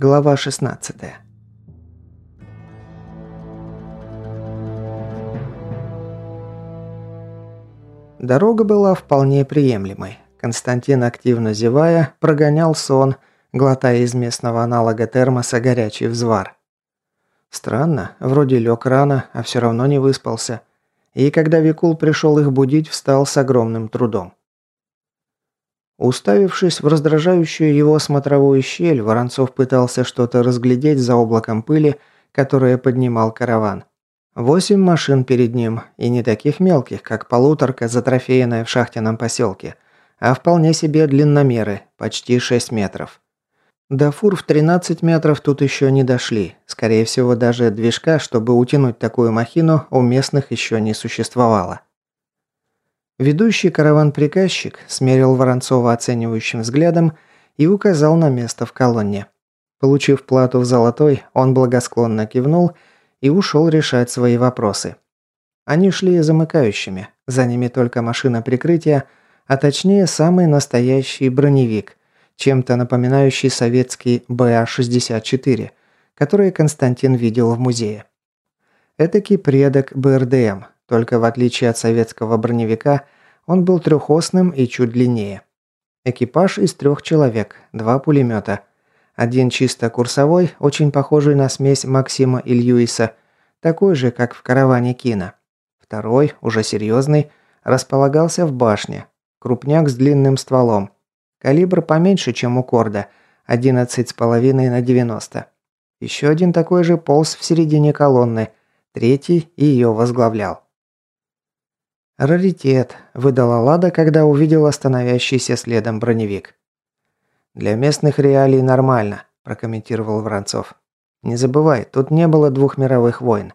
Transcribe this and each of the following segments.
Глава 16 Дорога была вполне приемлемой. Константин, активно зевая, прогонял сон, глотая из местного аналога термоса горячий взвар. Странно, вроде лег рано, а все равно не выспался. И когда Викул пришел их будить, встал с огромным трудом. Уставившись в раздражающую его смотровую щель, Воронцов пытался что-то разглядеть за облаком пыли, которое поднимал караван. Восемь машин перед ним, и не таких мелких, как полуторка, затрофеянная в шахтенном поселке, а вполне себе длинномеры, почти 6 метров. До фур в 13 метров тут еще не дошли. Скорее всего, даже движка, чтобы утянуть такую махину, у местных еще не существовало. Ведущий караван-приказчик смерил Воронцова оценивающим взглядом и указал на место в колонне. Получив плату в золотой, он благосклонно кивнул и ушел решать свои вопросы. Они шли замыкающими, за ними только машина прикрытия, а точнее самый настоящий броневик, чем-то напоминающий советский БА-64, который Константин видел в музее. Этакий предок БРДМ, только в отличие от советского броневика, он был трехосным и чуть длиннее. Экипаж из трех человек, два пулемета. Один чисто курсовой, очень похожий на смесь Максима и Льюиса, такой же, как в караване Кина. Второй, уже серьезный, располагался в башне. Крупняк с длинным стволом. Калибр поменьше, чем у Корда, 11,5 на 90. Еще один такой же полз в середине колонны, третий ее возглавлял. «Раритет», – выдала Лада, когда увидела становящийся следом броневик. «Для местных реалий нормально», – прокомментировал Воронцов. «Не забывай, тут не было двух мировых войн.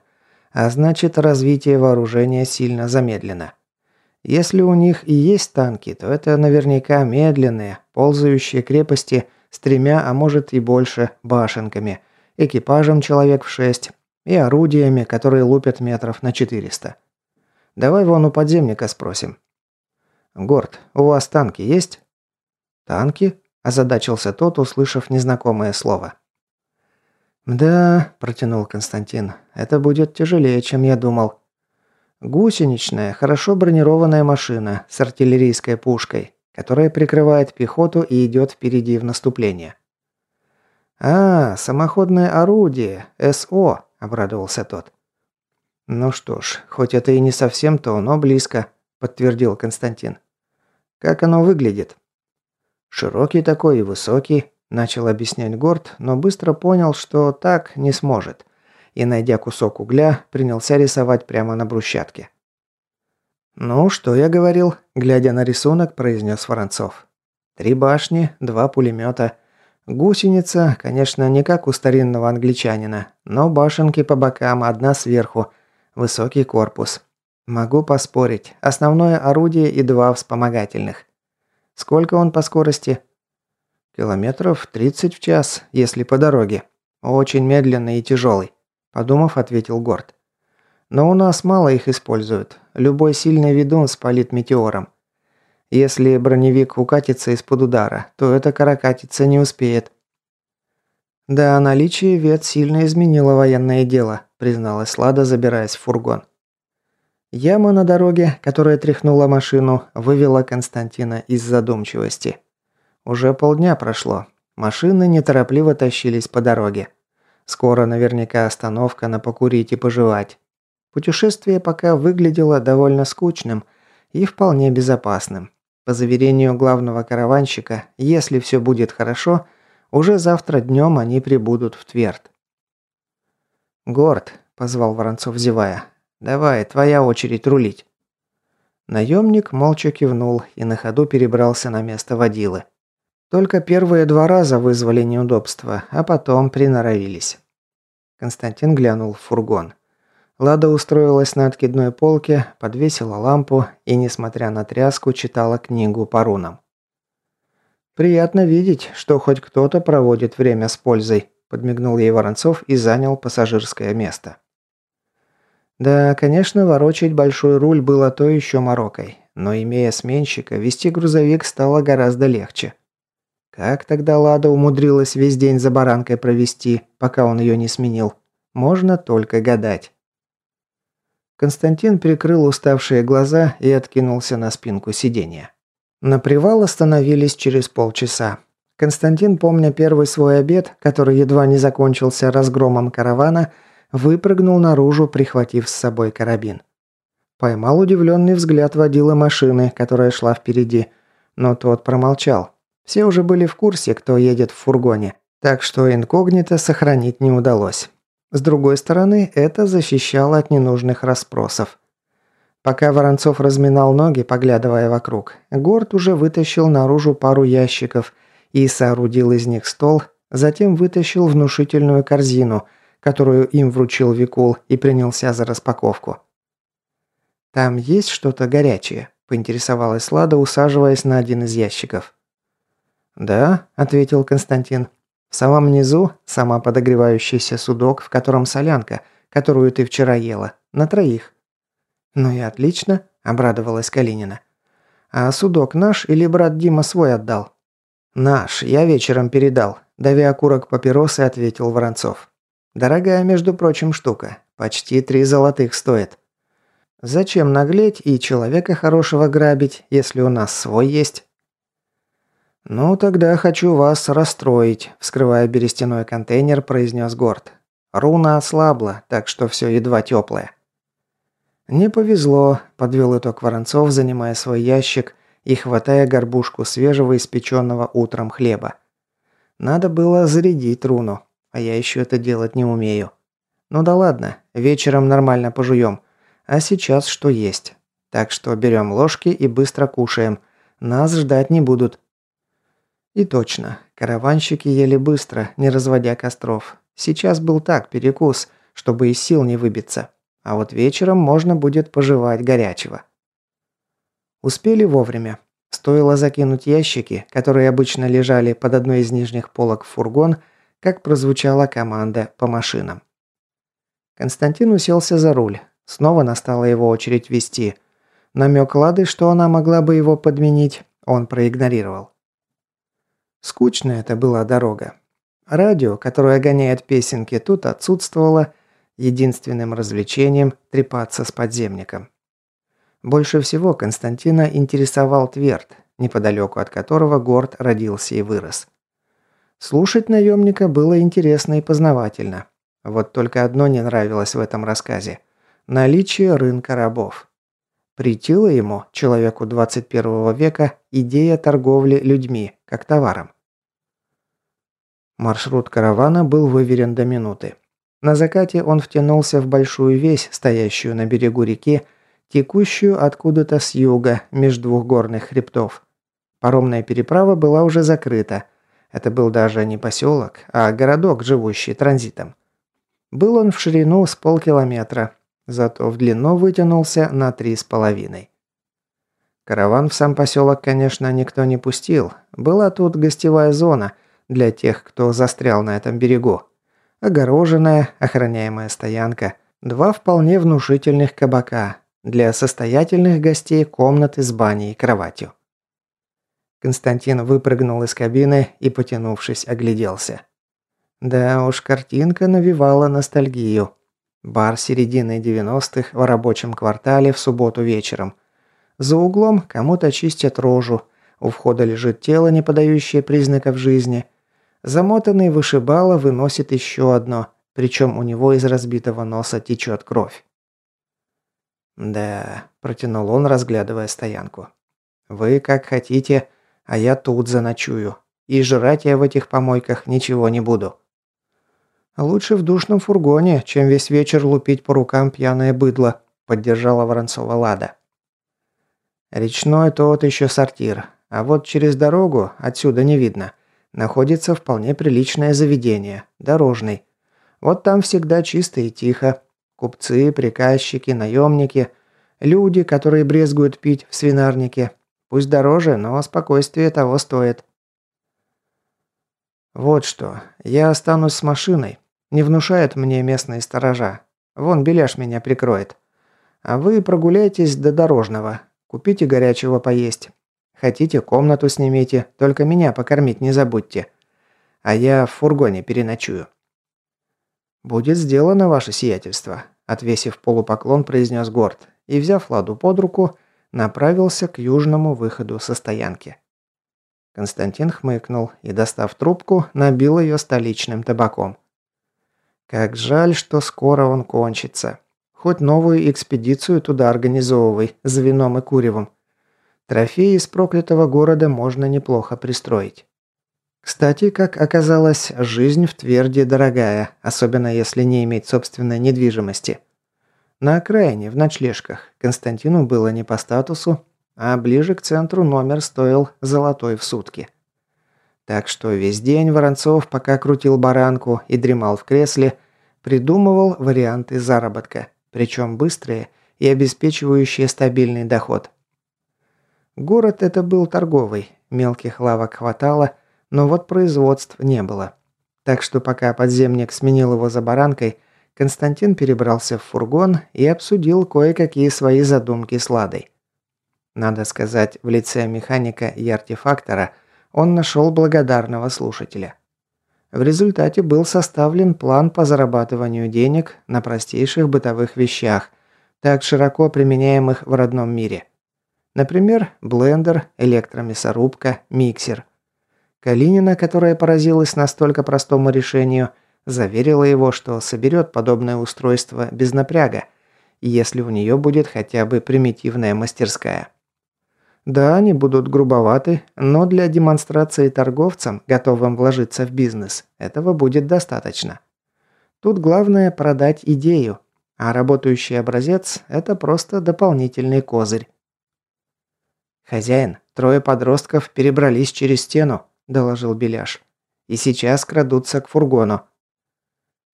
А значит, развитие вооружения сильно замедлено. Если у них и есть танки, то это наверняка медленные, ползающие крепости с тремя, а может и больше, башенками, экипажем человек в шесть и орудиями, которые лупят метров на 400. Давай вон у подземника спросим. Горд, у вас танки есть? Танки? Озадачился тот, услышав незнакомое слово. «Да», – протянул Константин, – «это будет тяжелее, чем я думал. Гусеничная, хорошо бронированная машина с артиллерийской пушкой, которая прикрывает пехоту и идет впереди в наступление». «А, самоходное орудие, СО», – обрадовался тот. «Ну что ж, хоть это и не совсем то, но близко», – подтвердил Константин. «Как оно выглядит?» «Широкий такой и высокий», – начал объяснять Горд, но быстро понял, что так не сможет. И, найдя кусок угля, принялся рисовать прямо на брусчатке. «Ну, что я говорил?» – глядя на рисунок, произнес Воронцов. «Три башни, два пулемета. Гусеница, конечно, не как у старинного англичанина, но башенки по бокам, одна сверху – Высокий корпус. Могу поспорить. Основное орудие и два вспомогательных. Сколько он по скорости? Километров 30 в час, если по дороге. Очень медленный и тяжелый. Подумав, ответил Горд. Но у нас мало их используют. Любой сильный ведун спалит метеором. Если броневик укатится из-под удара, то эта каракатица не успеет. Да, наличие вет сильно изменило военное дело призналась Лада, забираясь в фургон. Яма на дороге, которая тряхнула машину, вывела Константина из задумчивости. Уже полдня прошло. Машины неторопливо тащились по дороге. Скоро наверняка остановка на покурить и пожевать. Путешествие пока выглядело довольно скучным и вполне безопасным. По заверению главного караванщика, если все будет хорошо, уже завтра днем они прибудут в Тверд. «Горд», – позвал Воронцов, зевая. «Давай, твоя очередь рулить». Наемник молча кивнул и на ходу перебрался на место водилы. Только первые два раза вызвали неудобства, а потом приноровились. Константин глянул в фургон. Лада устроилась на откидной полке, подвесила лампу и, несмотря на тряску, читала книгу по рунам. «Приятно видеть, что хоть кто-то проводит время с пользой», подмигнул ей Воронцов и занял пассажирское место. Да, конечно, ворочать большой руль было то еще морокой, но имея сменщика, вести грузовик стало гораздо легче. Как тогда Лада умудрилась весь день за баранкой провести, пока он ее не сменил? Можно только гадать. Константин прикрыл уставшие глаза и откинулся на спинку сиденья. На привал остановились через полчаса. Константин, помня первый свой обед, который едва не закончился разгромом каравана, выпрыгнул наружу, прихватив с собой карабин. Поймал удивленный взгляд водила машины, которая шла впереди, но тот промолчал. Все уже были в курсе, кто едет в фургоне, так что инкогнито сохранить не удалось. С другой стороны, это защищало от ненужных расспросов. Пока Воронцов разминал ноги, поглядывая вокруг, Горд уже вытащил наружу пару ящиков и соорудил из них стол, затем вытащил внушительную корзину, которую им вручил Викул и принялся за распаковку. «Там есть что-то горячее?» – поинтересовалась Лада, усаживаясь на один из ящиков. «Да», – ответил Константин. «В самом низу сама подогревающийся судок, в котором солянка, которую ты вчера ела, на троих». «Ну и отлично», – обрадовалась Калинина. «А судок наш или брат Дима свой отдал?» «Наш, я вечером передал», – дави окурок папиросы, ответил Воронцов. «Дорогая, между прочим, штука. Почти три золотых стоит. Зачем наглеть и человека хорошего грабить, если у нас свой есть?» «Ну, тогда хочу вас расстроить», – вскрывая берестяной контейнер, произнес Горд. «Руна ослабла, так что все едва теплое». «Не повезло», – подвел итог Воронцов, занимая свой ящик и хватая горбушку свежего испеченного утром хлеба. «Надо было зарядить руну, а я еще это делать не умею. Ну да ладно, вечером нормально пожуем. А сейчас что есть. Так что берем ложки и быстро кушаем. Нас ждать не будут». И точно, караванщики ели быстро, не разводя костров. Сейчас был так, перекус, чтобы из сил не выбиться. А вот вечером можно будет пожевать горячего. Успели вовремя. Стоило закинуть ящики, которые обычно лежали под одной из нижних полок в фургон, как прозвучала команда по машинам. Константин уселся за руль. Снова настала его очередь вести. Намек Лады, что она могла бы его подменить, он проигнорировал. Скучная это была дорога. Радио, которое гоняет песенки, тут отсутствовало – единственным развлечением трепаться с подземником. Больше всего Константина интересовал Тверд, неподалеку от которого Горд родился и вырос. Слушать наемника было интересно и познавательно. Вот только одно не нравилось в этом рассказе – наличие рынка рабов. Притила ему, человеку 21 века, идея торговли людьми, как товаром. Маршрут каравана был выверен до минуты. На закате он втянулся в большую весь, стоящую на берегу реки, текущую откуда-то с юга, между двух горных хребтов. Паромная переправа была уже закрыта. Это был даже не поселок, а городок, живущий транзитом. Был он в ширину с полкилометра, зато в длину вытянулся на три с половиной. Караван в сам поселок, конечно, никто не пустил. Была тут гостевая зона для тех, кто застрял на этом берегу. Огороженная, охраняемая стоянка, два вполне внушительных кабака, для состоятельных гостей комнаты с баней и кроватью. Константин выпрыгнул из кабины и, потянувшись, огляделся. Да уж, картинка навевала ностальгию. Бар середины 90-х в рабочем квартале в субботу вечером. За углом кому-то чистят рожу, у входа лежит тело, не подающее признаков жизни – Замотанный вышибала выносит еще одно, причем у него из разбитого носа течет кровь. «Да», – протянул он, разглядывая стоянку. «Вы как хотите, а я тут заночую. И жрать я в этих помойках ничего не буду». «Лучше в душном фургоне, чем весь вечер лупить по рукам пьяное быдло», – поддержала Воронцова Лада. «Речной тот еще сортир, а вот через дорогу отсюда не видно находится вполне приличное заведение, дорожный. Вот там всегда чисто и тихо. Купцы, приказчики, наемники, люди, которые брезгуют пить в свинарнике. Пусть дороже, но спокойствие того стоит. Вот что, я останусь с машиной. Не внушает мне местные сторожа. Вон Беляш меня прикроет. А вы прогуляйтесь до Дорожного. Купите горячего поесть. Хотите, комнату снимите, только меня покормить не забудьте. А я в фургоне переночую». «Будет сделано ваше сиятельство», – отвесив полупоклон, произнес Горд и, взяв Ладу под руку, направился к южному выходу со стоянки. Константин хмыкнул и, достав трубку, набил ее столичным табаком. Как жаль, что скоро он кончится. Хоть новую экспедицию туда организовывай, с вином и куревом. Трофеи из проклятого города можно неплохо пристроить. Кстати, как оказалось, жизнь в Тверде дорогая, особенно если не иметь собственной недвижимости. На окраине, в ночлежках, Константину было не по статусу, а ближе к центру номер стоил золотой в сутки. Так что весь день Воронцов, пока крутил баранку и дремал в кресле, придумывал варианты заработка, причем быстрые и обеспечивающие стабильный доход. Город это был торговый, мелких лавок хватало – но вот производств не было. Так что пока подземник сменил его за баранкой, Константин перебрался в фургон и обсудил кое-какие свои задумки с Ладой. Надо сказать, в лице механика и артефактора он нашел благодарного слушателя. В результате был составлен план по зарабатыванию денег на простейших бытовых вещах, так широко применяемых в родном мире. Например, блендер, электромясорубка, миксер – Калинина, которая поразилась настолько простому решению, заверила его, что соберет подобное устройство без напряга, если у нее будет хотя бы примитивная мастерская. Да, они будут грубоваты, но для демонстрации торговцам, готовым вложиться в бизнес, этого будет достаточно. Тут главное продать идею, а работающий образец – это просто дополнительный козырь. «Хозяин, трое подростков перебрались через стену», – доложил Беляш. «И сейчас крадутся к фургону».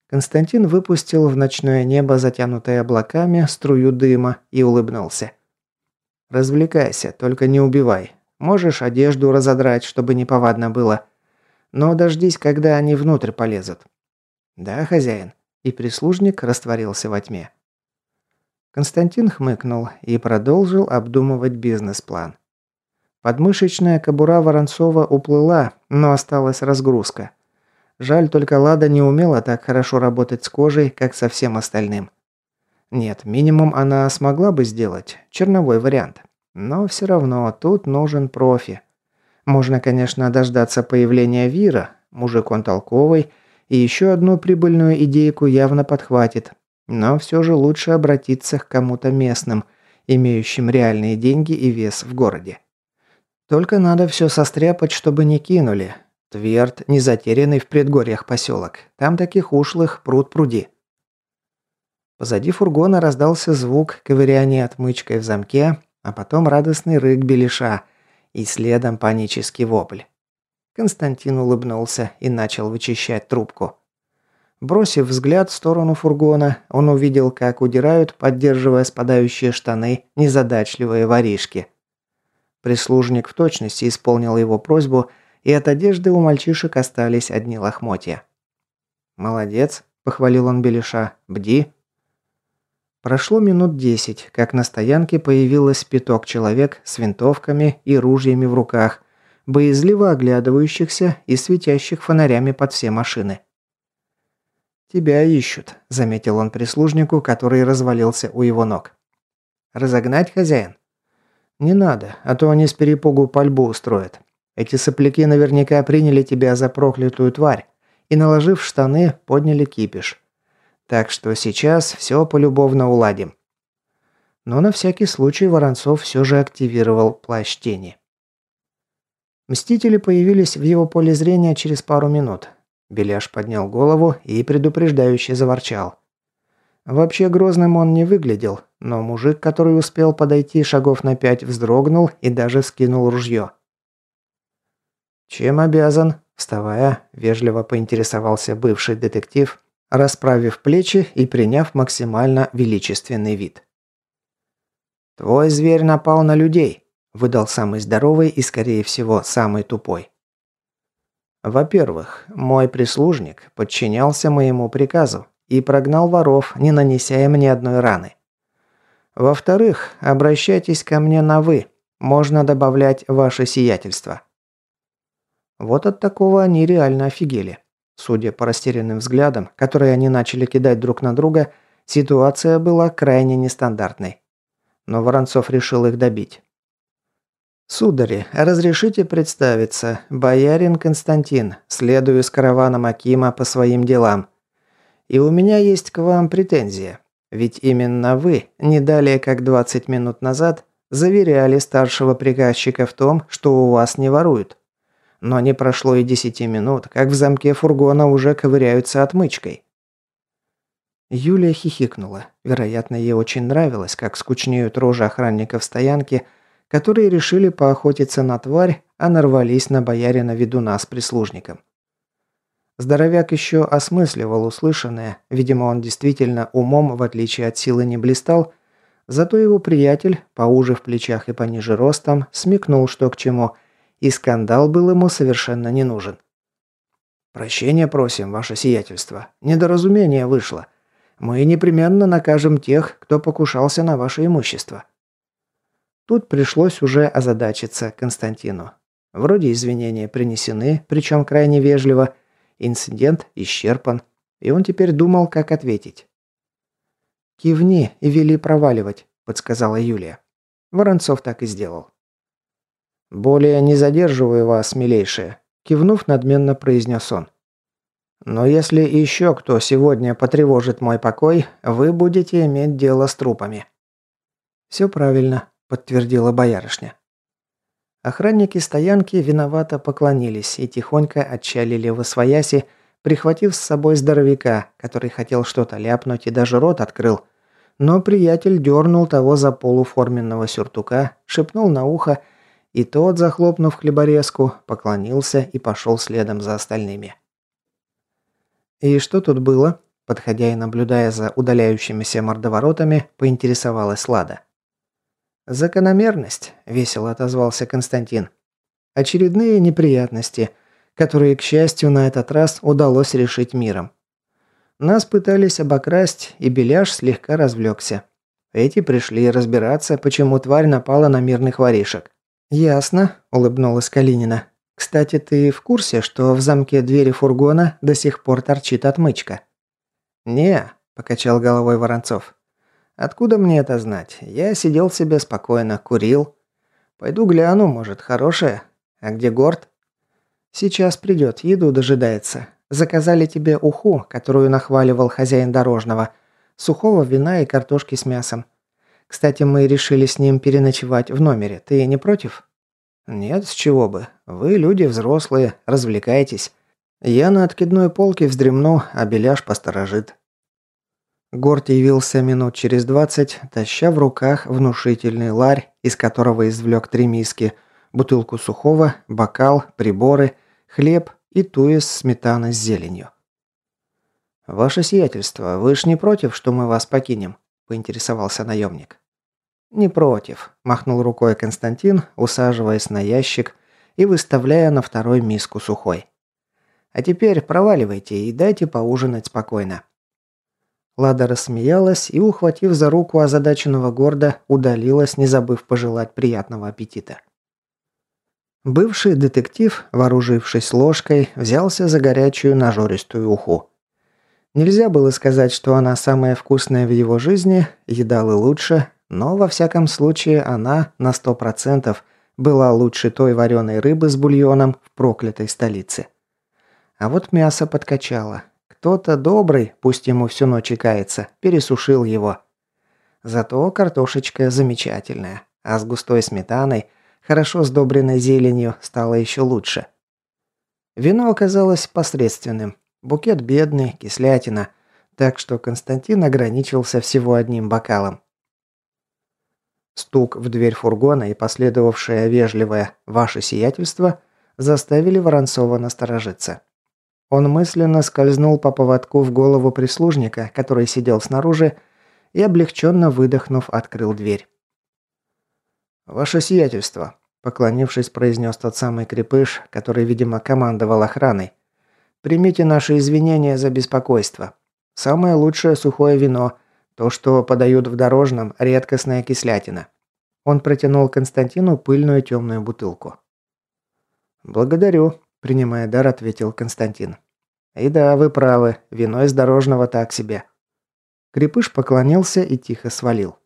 Константин выпустил в ночное небо, затянутое облаками, струю дыма и улыбнулся. «Развлекайся, только не убивай. Можешь одежду разодрать, чтобы неповадно было. Но дождись, когда они внутрь полезут». «Да, хозяин». И прислужник растворился во тьме. Константин хмыкнул и продолжил обдумывать бизнес-план. Подмышечная кобура Воронцова уплыла, но осталась разгрузка. Жаль, только Лада не умела так хорошо работать с кожей, как со всем остальным. Нет, минимум она смогла бы сделать, черновой вариант. Но все равно тут нужен профи. Можно, конечно, дождаться появления Вира, мужик он толковый, и еще одну прибыльную идейку явно подхватит. Но все же лучше обратиться к кому-то местным, имеющим реальные деньги и вес в городе. Только надо все состряпать, чтобы не кинули. Тверд, не затерянный в предгорьях поселок. Там таких ушлых пруд пруди. Позади фургона раздался звук ковыряния отмычкой в замке, а потом радостный рык белиша и следом панический вопль. Константин улыбнулся и начал вычищать трубку. Бросив взгляд в сторону фургона, он увидел, как удирают, поддерживая спадающие штаны, незадачливые воришки. Прислужник в точности исполнил его просьбу, и от одежды у мальчишек остались одни лохмотья. «Молодец», – похвалил он Белиша, – «бди». Прошло минут десять, как на стоянке появилось пяток человек с винтовками и ружьями в руках, боязливо оглядывающихся и светящих фонарями под все машины. «Тебя ищут», – заметил он прислужнику, который развалился у его ног. «Разогнать, хозяин?» «Не надо, а то они с перепугу пальбу устроят. Эти сопляки наверняка приняли тебя за проклятую тварь и, наложив штаны, подняли кипиш. Так что сейчас все полюбовно уладим». Но на всякий случай Воронцов все же активировал плащ тени. Мстители появились в его поле зрения через пару минут. Беляш поднял голову и предупреждающе заворчал. Вообще грозным он не выглядел, но мужик, который успел подойти шагов на пять, вздрогнул и даже скинул ружье. «Чем обязан?» – вставая, вежливо поинтересовался бывший детектив, расправив плечи и приняв максимально величественный вид. «Твой зверь напал на людей», – выдал самый здоровый и, скорее всего, самый тупой. «Во-первых, мой прислужник подчинялся моему приказу и прогнал воров, не нанеся им ни одной раны. Во-вторых, обращайтесь ко мне на «вы». Можно добавлять ваше сиятельство. Вот от такого они реально офигели. Судя по растерянным взглядам, которые они начали кидать друг на друга, ситуация была крайне нестандартной. Но Воронцов решил их добить. «Судари, разрешите представиться. Боярин Константин. Следую с караваном Акима по своим делам. И у меня есть к вам претензия. Ведь именно вы, не далее как 20 минут назад, заверяли старшего приказчика в том, что у вас не воруют. Но не прошло и 10 минут, как в замке фургона уже ковыряются отмычкой. Юлия хихикнула. Вероятно, ей очень нравилось, как скучнеют рожи охранников стоянки, которые решили поохотиться на тварь, а нарвались на боярина ведуна с прислужником. Здоровяк еще осмысливал услышанное, видимо, он действительно умом, в отличие от силы, не блистал, зато его приятель, поуже в плечах и пониже ростом, смекнул, что к чему, и скандал был ему совершенно не нужен. «Прощения просим, ваше сиятельство. Недоразумение вышло. Мы непременно накажем тех, кто покушался на ваше имущество». Тут пришлось уже озадачиться Константину. Вроде извинения принесены, причем крайне вежливо, Инцидент исчерпан, и он теперь думал, как ответить. «Кивни и вели проваливать», – подсказала Юлия. Воронцов так и сделал. «Более не задерживаю вас, милейшие», – кивнув, надменно произнес он. «Но если еще кто сегодня потревожит мой покой, вы будете иметь дело с трупами». «Все правильно», – подтвердила боярышня. Охранники стоянки виновато поклонились и тихонько отчалили в освояси, прихватив с собой здоровяка, который хотел что-то ляпнуть и даже рот открыл. Но приятель дернул того за полуформенного сюртука, шепнул на ухо, и тот, захлопнув хлеборезку, поклонился и пошел следом за остальными. «И что тут было?» Подходя и наблюдая за удаляющимися мордоворотами, поинтересовалась Лада. «Закономерность», – весело отозвался Константин. «Очередные неприятности, которые, к счастью, на этот раз удалось решить миром. Нас пытались обокрасть, и Беляш слегка развлекся. Эти пришли разбираться, почему тварь напала на мирных воришек». «Ясно», – улыбнулась Калинина. «Кстати, ты в курсе, что в замке двери фургона до сих пор торчит отмычка?» «Не», – покачал головой Воронцов. Откуда мне это знать? Я сидел себе спокойно, курил. Пойду гляну, может, хорошее. А где Горд? Сейчас придет, еду дожидается. Заказали тебе уху, которую нахваливал хозяин дорожного. Сухого вина и картошки с мясом. Кстати, мы решили с ним переночевать в номере. Ты не против? Нет, с чего бы. Вы люди взрослые, развлекайтесь. Я на откидной полке вздремну, а Беляш посторожит. Горд явился минут через двадцать, таща в руках внушительный ларь, из которого извлек три миски, бутылку сухого, бокал, приборы, хлеб и туес сметаны с зеленью. «Ваше сиятельство, вы ж не против, что мы вас покинем?» – поинтересовался наемник. «Не против», – махнул рукой Константин, усаживаясь на ящик и выставляя на второй миску сухой. «А теперь проваливайте и дайте поужинать спокойно. Лада рассмеялась и, ухватив за руку озадаченного горда, удалилась, не забыв пожелать приятного аппетита. Бывший детектив, вооружившись ложкой, взялся за горячую нажористую уху. Нельзя было сказать, что она самая вкусная в его жизни, едал и лучше, но во всяком случае она на сто процентов была лучше той вареной рыбы с бульоном в проклятой столице. А вот мясо подкачало, кто-то добрый, пусть ему всю ночь и кается, пересушил его. Зато картошечка замечательная, а с густой сметаной, хорошо сдобренной зеленью, стало еще лучше. Вино оказалось посредственным. Букет бедный, кислятина. Так что Константин ограничился всего одним бокалом. Стук в дверь фургона и последовавшее вежливое «Ваше сиятельство» заставили Воронцова насторожиться. Он мысленно скользнул по поводку в голову прислужника, который сидел снаружи, и, облегченно выдохнув, открыл дверь. «Ваше сиятельство», – поклонившись, произнес тот самый крепыш, который, видимо, командовал охраной. «Примите наши извинения за беспокойство. Самое лучшее сухое вино. То, что подают в дорожном, редкостная кислятина. Он протянул Константину пыльную темную бутылку. «Благодарю», – принимая дар, ответил Константин. «И да, вы правы, вино из дорожного так себе». Крепыш поклонился и тихо свалил.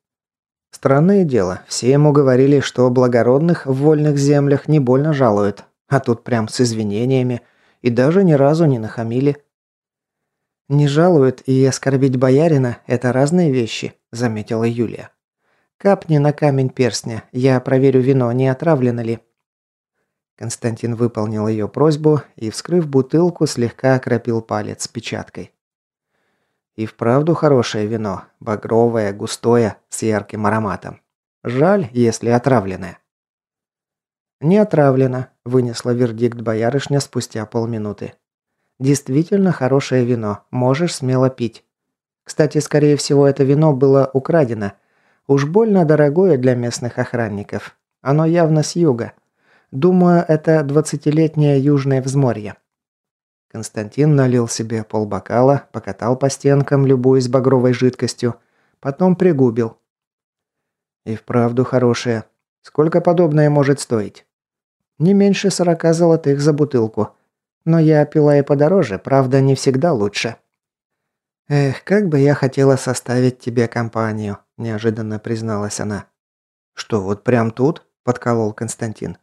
Странное дело, все ему говорили, что благородных в вольных землях не больно жалуют, а тут прям с извинениями, и даже ни разу не нахамили. «Не жалуют и оскорбить боярина – это разные вещи», – заметила Юлия. «Капни на камень перстня, я проверю вино, не отравлено ли». Константин выполнил ее просьбу и, вскрыв бутылку, слегка окропил палец печаткой. И вправду хорошее вино, багровое, густое, с ярким ароматом. Жаль, если отравленное. «Не отравлено», – вынесла вердикт боярышня спустя полминуты. «Действительно хорошее вино, можешь смело пить. Кстати, скорее всего, это вино было украдено. Уж больно дорогое для местных охранников. Оно явно с юга. Думаю, это двадцатилетнее южное взморье. Константин налил себе полбокала, покатал по стенкам, любуясь багровой жидкостью, потом пригубил. И вправду хорошее. Сколько подобное может стоить? Не меньше сорока золотых за бутылку. Но я пила и подороже, правда, не всегда лучше. Эх, как бы я хотела составить тебе компанию, неожиданно призналась она. Что, вот прям тут? подколол Константин.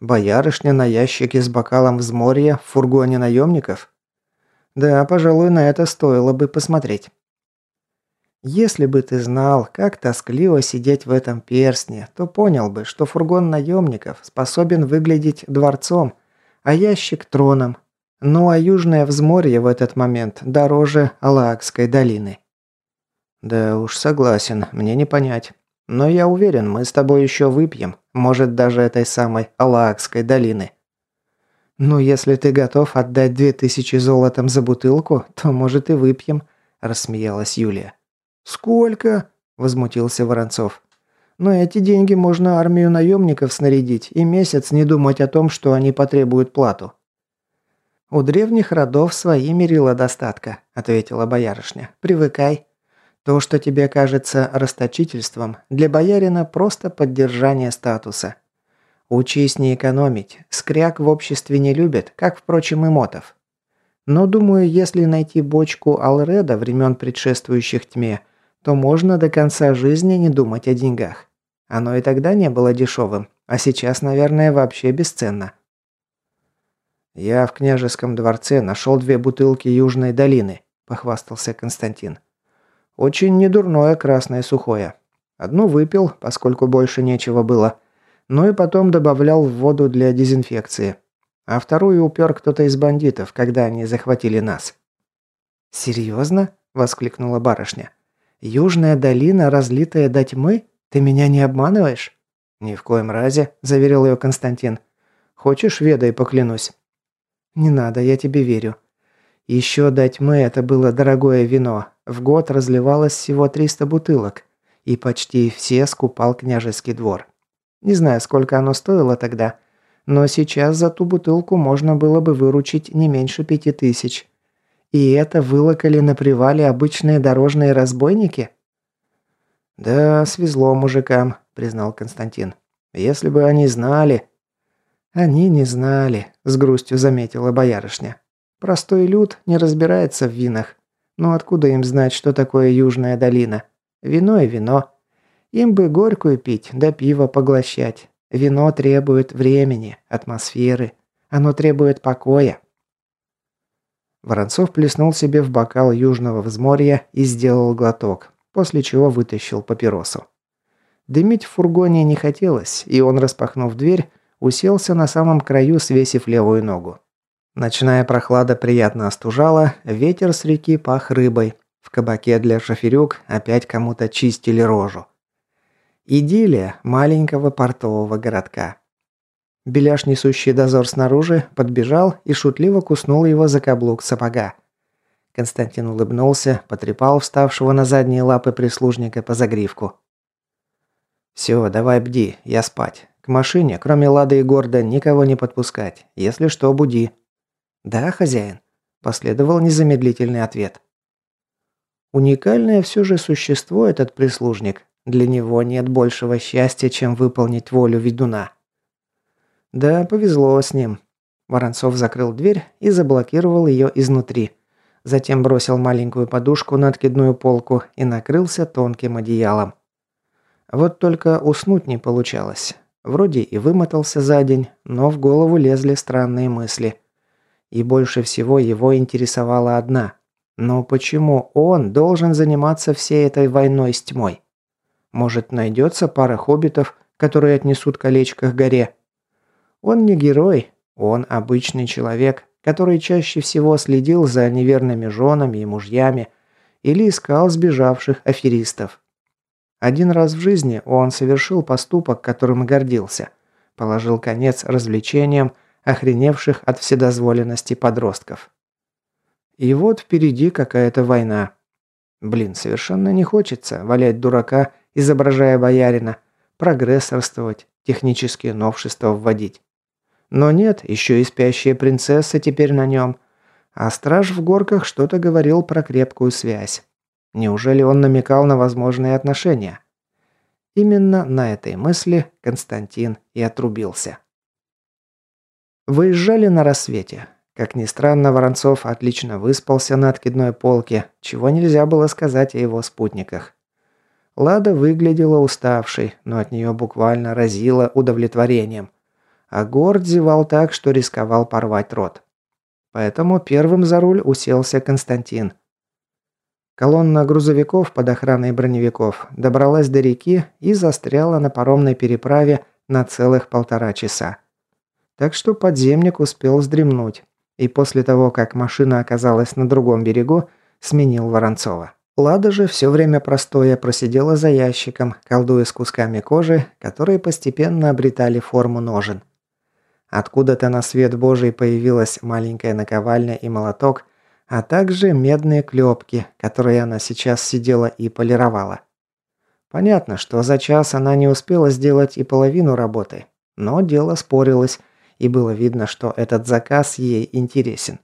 Боярышня на ящике с бокалом взморья в фургоне наемников? Да, пожалуй, на это стоило бы посмотреть. Если бы ты знал, как тоскливо сидеть в этом перстне, то понял бы, что фургон наемников способен выглядеть дворцом, а ящик – троном. Ну а южное взморье в этот момент дороже Алаакской долины. Да уж согласен, мне не понять. Но я уверен, мы с тобой еще выпьем, может, даже этой самой Алаакской долины. Ну, если ты готов отдать две тысячи золотом за бутылку, то, может, и выпьем», – рассмеялась Юлия. «Сколько?» – возмутился Воронцов. «Но эти деньги можно армию наемников снарядить и месяц не думать о том, что они потребуют плату». «У древних родов свои мерила достатка», – ответила боярышня. «Привыкай». То, что тебе кажется расточительством, для боярина просто поддержание статуса. Учись не экономить. Скряк в обществе не любят, как, впрочем, и мотов. Но, думаю, если найти бочку Алреда времен предшествующих тьме, то можно до конца жизни не думать о деньгах. Оно и тогда не было дешевым, а сейчас, наверное, вообще бесценно. «Я в княжеском дворце нашел две бутылки Южной долины», – похвастался Константин. Очень недурное красное сухое. Одну выпил, поскольку больше нечего было. Ну и потом добавлял в воду для дезинфекции. А вторую упер кто-то из бандитов, когда они захватили нас. «Серьезно?» – воскликнула барышня. «Южная долина, разлитая до тьмы? Ты меня не обманываешь?» «Ни в коем разе», – заверил ее Константин. «Хочешь, ведай, поклянусь». «Не надо, я тебе верю. Еще до тьмы это было дорогое вино. В год разливалось всего 300 бутылок. И почти все скупал княжеский двор. Не знаю, сколько оно стоило тогда. Но сейчас за ту бутылку можно было бы выручить не меньше пяти тысяч. И это вылокали на привале обычные дорожные разбойники? «Да, свезло мужикам», – признал Константин. «Если бы они знали...» «Они не знали», – с грустью заметила боярышня. Простой люд не разбирается в винах. Но откуда им знать, что такое Южная долина? Вино и вино. Им бы горькую пить, да пиво поглощать. Вино требует времени, атмосферы. Оно требует покоя. Воронцов плеснул себе в бокал южного взморья и сделал глоток, после чего вытащил папиросу. Дымить в фургоне не хотелось, и он, распахнув дверь, уселся на самом краю, свесив левую ногу. Ночная прохлада приятно остужала, ветер с реки пах рыбой. В кабаке для шоферюк опять кому-то чистили рожу. Идиллия маленького портового городка. Беляш, несущий дозор снаружи, подбежал и шутливо куснул его за каблук сапога. Константин улыбнулся, потрепал вставшего на задние лапы прислужника по загривку. «Все, давай бди, я спать. К машине, кроме Лады и Горда, никого не подпускать. Если что, буди». «Да, хозяин», – последовал незамедлительный ответ. Уникальное все же существо этот прислужник. Для него нет большего счастья, чем выполнить волю ведуна. Да, повезло с ним. Воронцов закрыл дверь и заблокировал ее изнутри. Затем бросил маленькую подушку на откидную полку и накрылся тонким одеялом. Вот только уснуть не получалось. Вроде и вымотался за день, но в голову лезли странные мысли. И больше всего его интересовала одна. Но почему он должен заниматься всей этой войной с тьмой? Может, найдется пара хоббитов, которые отнесут колечко к горе? Он не герой, он обычный человек, который чаще всего следил за неверными женами и мужьями или искал сбежавших аферистов. Один раз в жизни он совершил поступок, которым гордился. Положил конец развлечениям, охреневших от вседозволенности подростков. И вот впереди какая-то война. Блин, совершенно не хочется валять дурака, изображая боярина, прогрессорствовать, технические новшества вводить. Но нет, еще и спящая принцесса теперь на нем. А страж в горках что-то говорил про крепкую связь. Неужели он намекал на возможные отношения? Именно на этой мысли Константин и отрубился. Выезжали на рассвете. Как ни странно, Воронцов отлично выспался на откидной полке, чего нельзя было сказать о его спутниках. Лада выглядела уставшей, но от нее буквально разило удовлетворением. А Горд зевал так, что рисковал порвать рот. Поэтому первым за руль уселся Константин. Колонна грузовиков под охраной броневиков добралась до реки и застряла на паромной переправе на целых полтора часа. Так что подземник успел вздремнуть, и после того, как машина оказалась на другом берегу, сменил Воронцова. Лада же все время простоя просидела за ящиком, колдуя с кусками кожи, которые постепенно обретали форму ножен. Откуда-то на свет Божий появилась маленькая наковальня и молоток, а также медные клепки, которые она сейчас сидела и полировала. Понятно, что за час она не успела сделать и половину работы, но дело спорилось, и было видно, что этот заказ ей интересен.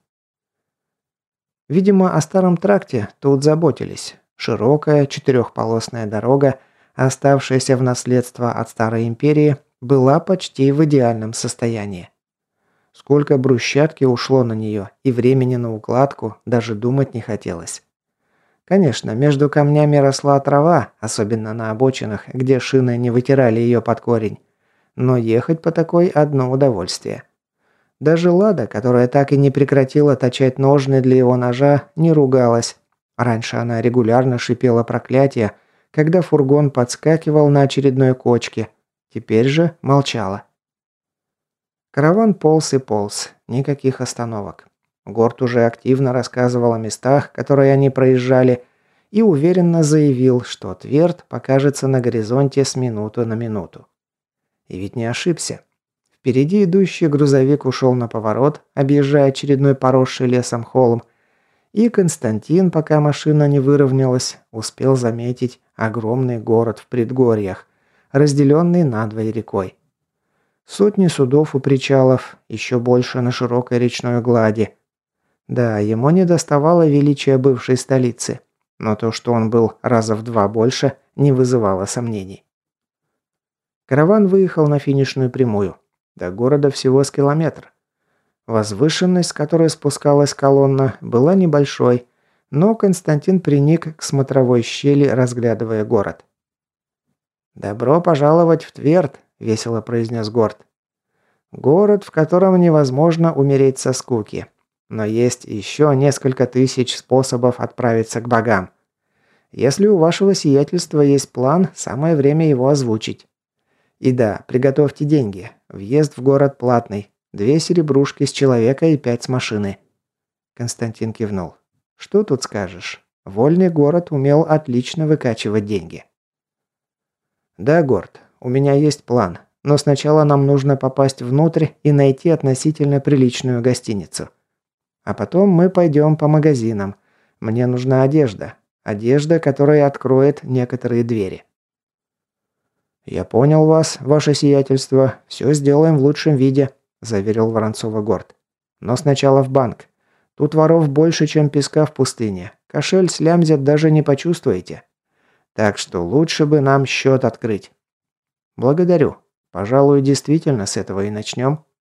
Видимо, о старом тракте тут заботились. Широкая четырехполосная дорога, оставшаяся в наследство от старой империи, была почти в идеальном состоянии. Сколько брусчатки ушло на нее, и времени на укладку даже думать не хотелось. Конечно, между камнями росла трава, особенно на обочинах, где шины не вытирали ее под корень. Но ехать по такой одно удовольствие. Даже Лада, которая так и не прекратила точать ножны для его ножа, не ругалась. Раньше она регулярно шипела проклятие, когда фургон подскакивал на очередной кочке. Теперь же молчала. Караван полз и полз, никаких остановок. Горд уже активно рассказывал о местах, которые они проезжали, и уверенно заявил, что Тверд покажется на горизонте с минуты на минуту. И ведь не ошибся. Впереди идущий грузовик ушел на поворот, объезжая очередной поросший лесом холм, и Константин, пока машина не выровнялась, успел заметить огромный город в предгорьях, разделенный надвое рекой. Сотни судов у причалов, еще больше на широкой речной глади. Да, ему не доставало величия бывшей столицы, но то, что он был раза в два больше, не вызывало сомнений. Караван выехал на финишную прямую. До города всего с километр. Возвышенность, с которой спускалась колонна, была небольшой, но Константин приник к смотровой щели, разглядывая город. «Добро пожаловать в Тверд», – весело произнес Горд. «Город, в котором невозможно умереть со скуки. Но есть еще несколько тысяч способов отправиться к богам. Если у вашего сиятельства есть план, самое время его озвучить. И да, приготовьте деньги. Въезд в город платный. Две серебрушки с человека и пять с машины». Константин кивнул. «Что тут скажешь? Вольный город умел отлично выкачивать деньги». «Да, Горд, у меня есть план, но сначала нам нужно попасть внутрь и найти относительно приличную гостиницу. А потом мы пойдем по магазинам. Мне нужна одежда. Одежда, которая откроет некоторые двери. «Я понял вас, ваше сиятельство. Все сделаем в лучшем виде», – заверил Воронцова Горд. «Но сначала в банк. Тут воров больше, чем песка в пустыне. Кошель слямзят даже не почувствуете. Так что лучше бы нам счет открыть. Благодарю. Пожалуй, действительно с этого и начнем.